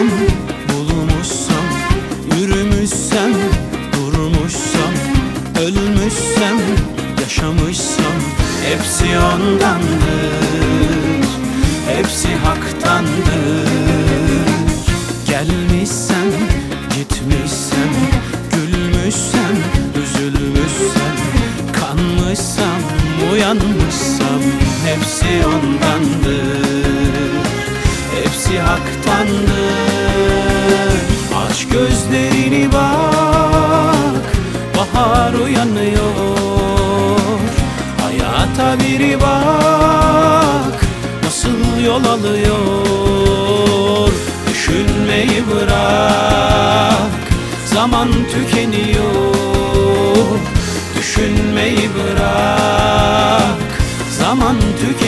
Bulmuşsam, bulmuşsam, yürümüşsem, durmuşsam Ölmüşsem, yaşamışsam Hepsi ondandır, hepsi haktandır. Gelmişsem, gitmişsem, gülmüşsem, üzülmüşsem Kanmışsam, uyanmışsam Hepsi ondandır haktandır Aç gözlerini bak Bahar uyanıyor. Hayata biri bak Nasıl yol alıyor? Düşünmeyi bırak Zaman tükeniyor. Düşünmeyi bırak Zaman tükeniyor.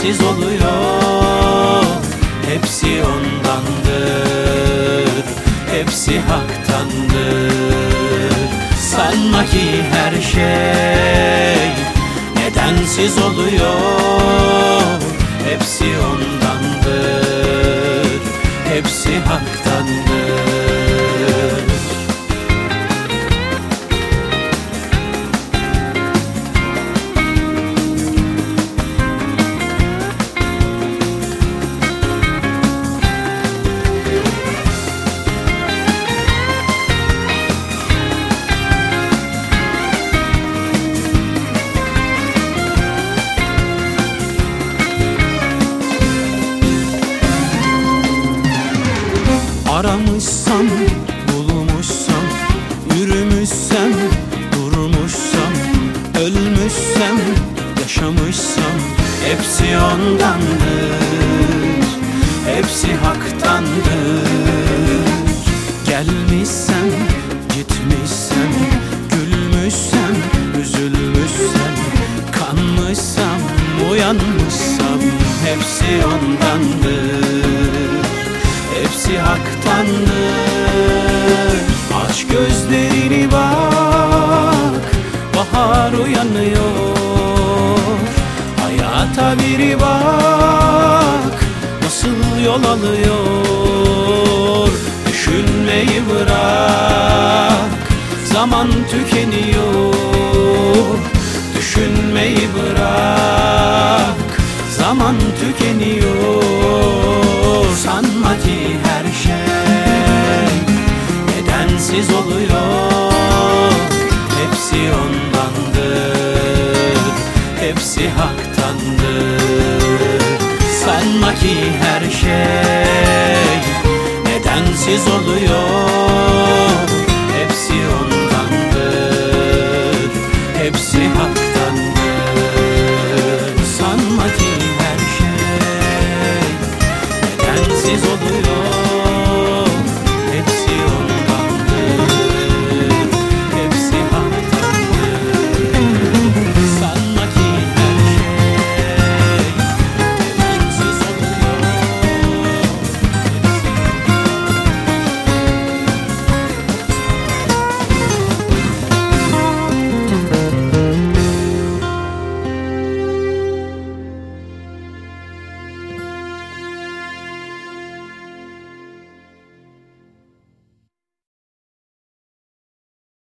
Nedensiz oluyor. Hepsi ondandır Hepsi haktandır. Sanma ki her şey Nedensiz oluyor. Hepsi ondandır Aramışsam, bulmuşsam, yürümüşsem, durmuşsam, ölmüşsem, yaşamışsam hepsi ondandır, hepsi haktandır. Gelmişsem, gitmişsem, gülmüşsem, üzülmüşsem, kanmışsam, uyanmışsam hepsi ondandır hepsi haktandır. Aç gözlerini bak. Bahar uyanıyor. Hayata biri bak. Nasıl yol alıyor? Düşünmeyi bırak. Zaman tükeniyor Hepsi haktandır. Sanma ki her şey Nedensiz oluyor